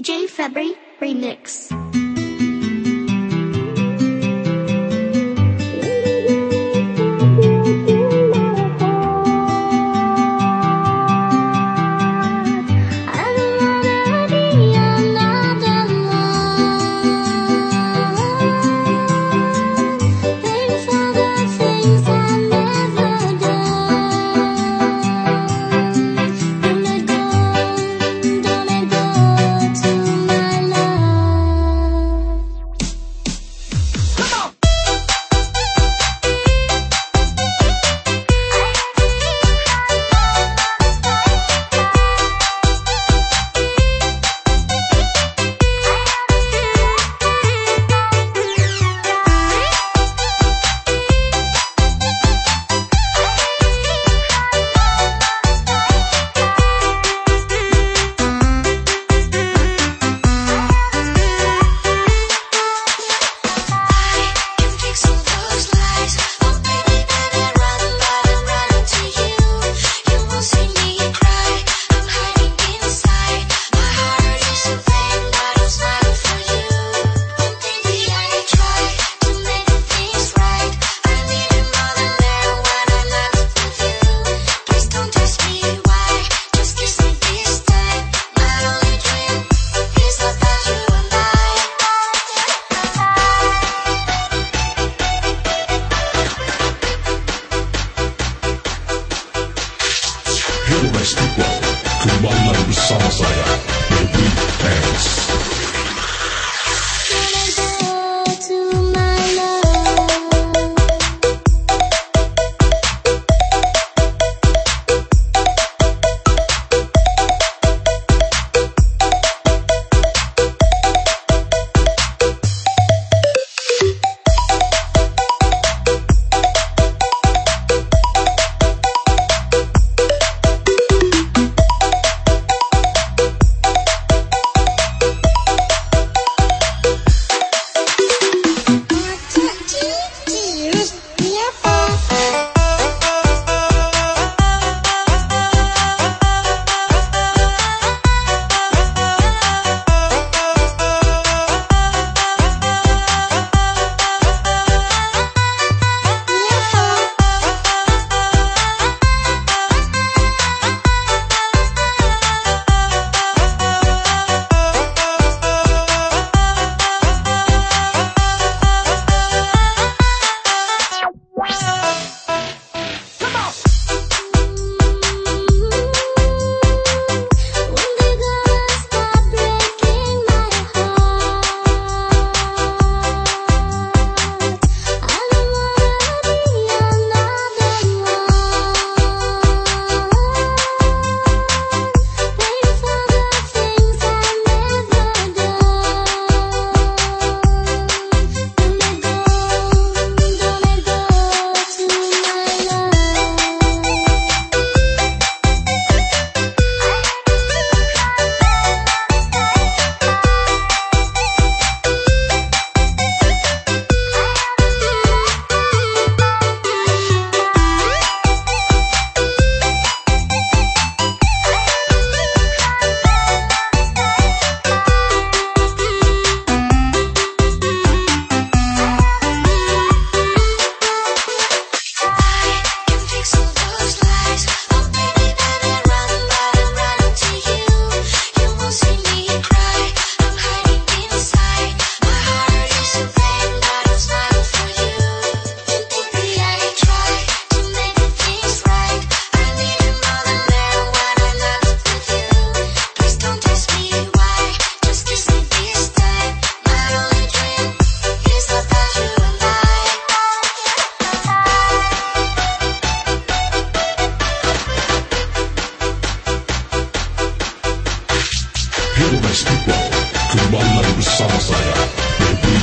DJ February Remix. Istiqlal Kembali bersama saya Baby Dance domestic ball. Kembali lagi bersama saya, Baby